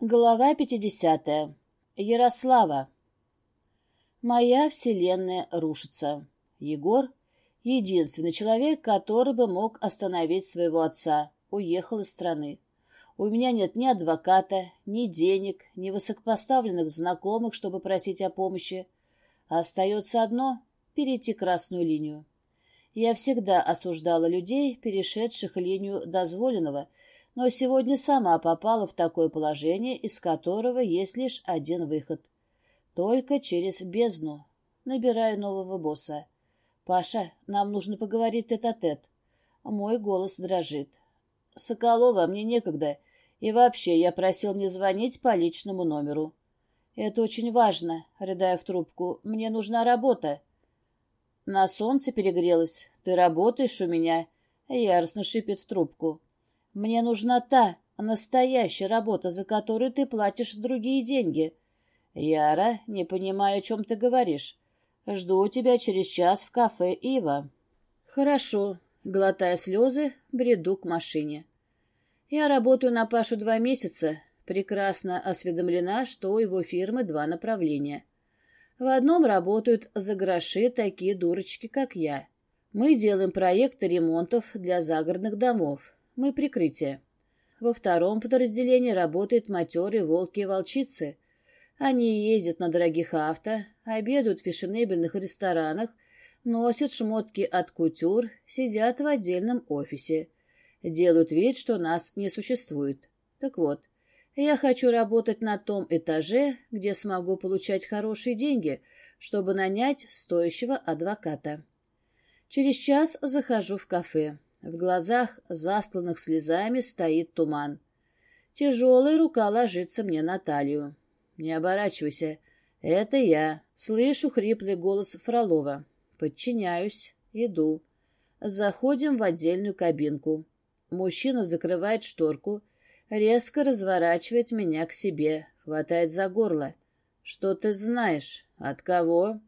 Глава 50. Ярослава. Моя вселенная рушится. Егор — единственный человек, который бы мог остановить своего отца, уехал из страны. У меня нет ни адвоката, ни денег, ни высокопоставленных знакомых, чтобы просить о помощи. Остается одно — перейти красную линию. Я всегда осуждала людей, перешедших линию дозволенного — но сегодня сама попала в такое положение, из которого есть лишь один выход. Только через бездну. Набираю нового босса. «Паша, нам нужно поговорить тет-а-тет». -тет. Мой голос дрожит. «Соколова, мне некогда. И вообще, я просил не звонить по личному номеру». «Это очень важно», — рыдая в трубку. «Мне нужна работа». «На солнце перегрелась. Ты работаешь у меня?» Яростно шипит в трубку. Мне нужна та, настоящая работа, за которую ты платишь другие деньги. Яра, не понимаю, о чем ты говоришь. Жду тебя через час в кафе «Ива». Хорошо. Глотая слезы, бреду к машине. Я работаю на Пашу два месяца. Прекрасно осведомлена, что у его фирмы два направления. В одном работают за гроши такие дурочки, как я. Мы делаем проекты ремонтов для загородных домов. Мы прикрытие. Во втором подразделении работают матерые волки и волчицы. Они ездят на дорогих авто, обедают в фешенебельных ресторанах, носят шмотки от кутюр, сидят в отдельном офисе. Делают вид, что нас не существует. Так вот, я хочу работать на том этаже, где смогу получать хорошие деньги, чтобы нанять стоящего адвоката. Через час захожу в кафе. В глазах, застланных слезами, стоит туман. Тяжелая рука ложится мне на талию. Не оборачивайся. Это я. Слышу хриплый голос Фролова. Подчиняюсь. Иду. Заходим в отдельную кабинку. Мужчина закрывает шторку, резко разворачивает меня к себе, хватает за горло. «Что ты знаешь? От кого?»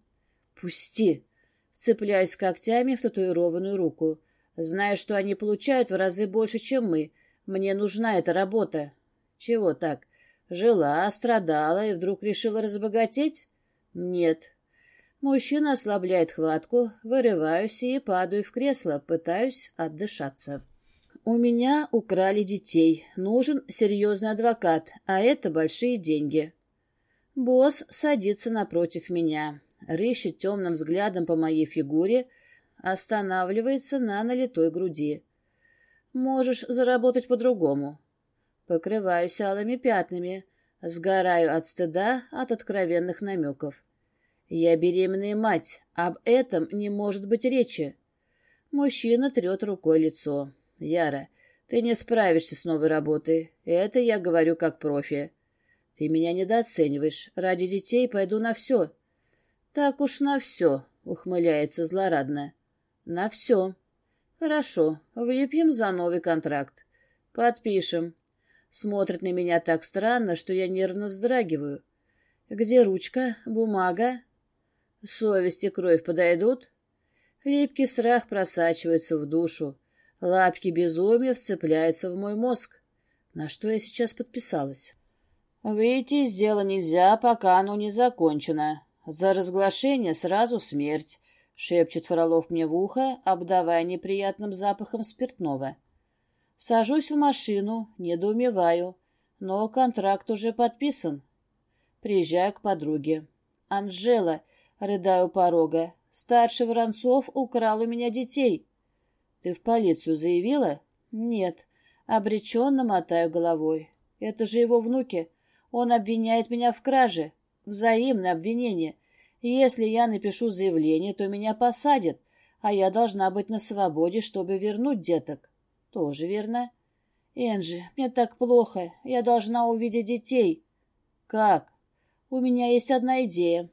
«Пусти!» Вцепляюсь когтями в татуированную руку. Зная, что они получают в разы больше, чем мы. Мне нужна эта работа. Чего так? Жила, страдала и вдруг решила разбогатеть? Нет. Мужчина ослабляет хватку, вырываюсь и падаю в кресло, пытаюсь отдышаться. У меня украли детей. Нужен серьезный адвокат, а это большие деньги. Босс садится напротив меня, рыщет темным взглядом по моей фигуре, Останавливается на налитой груди. Можешь заработать по-другому. Покрываюсь алыми пятнами, сгораю от стыда, от откровенных намеков. Я беременная мать, об этом не может быть речи. Мужчина трет рукой лицо. Яра, ты не справишься с новой работой. Это я говорю как профи. Ты меня недооцениваешь. Ради детей пойду на все. Так уж на все, ухмыляется злорадно. На все. Хорошо, выпьем за новый контракт. Подпишем. Смотрит на меня так странно, что я нервно вздрагиваю. Где ручка, бумага? Совесть и кровь подойдут? Липкий страх просачивается в душу. Лапки безумия вцепляются в мой мозг. На что я сейчас подписалась? Выйти из дела нельзя, пока оно не закончено. За разглашение сразу смерть шепчет Фролов мне в ухо, обдавая неприятным запахом спиртного. Сажусь в машину, недоумеваю, но контракт уже подписан. Приезжаю к подруге. «Анжела», — рыдаю порога, — «старший Воронцов украл у меня детей». «Ты в полицию заявила?» «Нет». Обреченно мотаю головой. «Это же его внуки. Он обвиняет меня в краже. Взаимное обвинение. Если я напишу заявление, то меня посадят, а я должна быть на свободе, чтобы вернуть деток. Тоже верно. Энджи, мне так плохо. Я должна увидеть детей. Как? У меня есть одна идея.